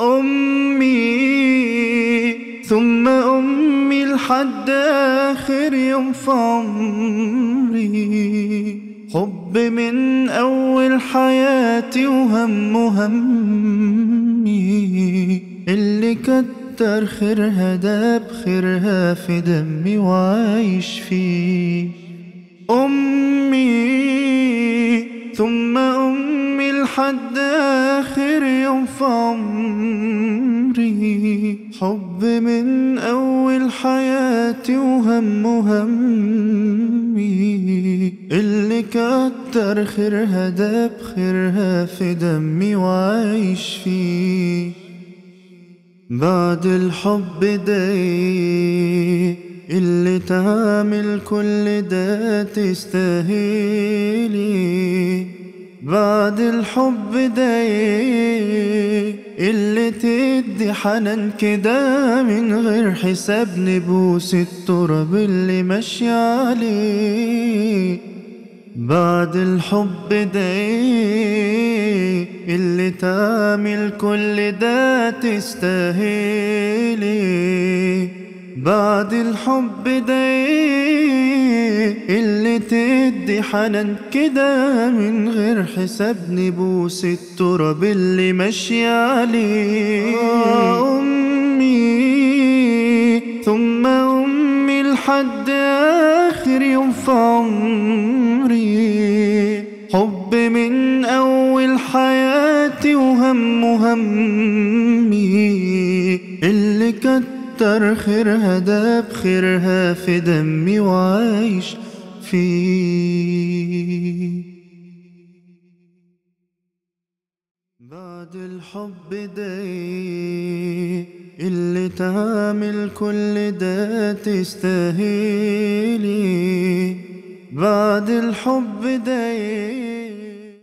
أمي ثم أمي لحد آخر يوم في عمري. حب من أول حياتي وهم همي. اللي كتر خيرها داب خيرها في دمي وعايش فيه. أمي ثم أمي لحد آخر يوم في عمري حب من أول حياتي وهم همي. اللي كتر خيرها داب خيرها في دمي وعايش فيه. بعد الحب ده اللي تعمل كل ده تستاهلي. بعد الحب ده اللي تدي حنان كده من غير حساب نبوس التراب اللي ماشي عليه. بعد الحب ده اللي تعمل كل ده تستاهلي. بعد الحب ده تدي حنان كده من غير حساب نبوس التراب اللي ماشي عليه. أمي. ثم أمي لحد آخر يوم في عمري. حب من أول حياتي وهم همي اللي كتر خيرها داب خيرها في دمي وعايش. فيه بعد الحب ده اللي تعمل كل ده تستاهلي. بعد الحب ده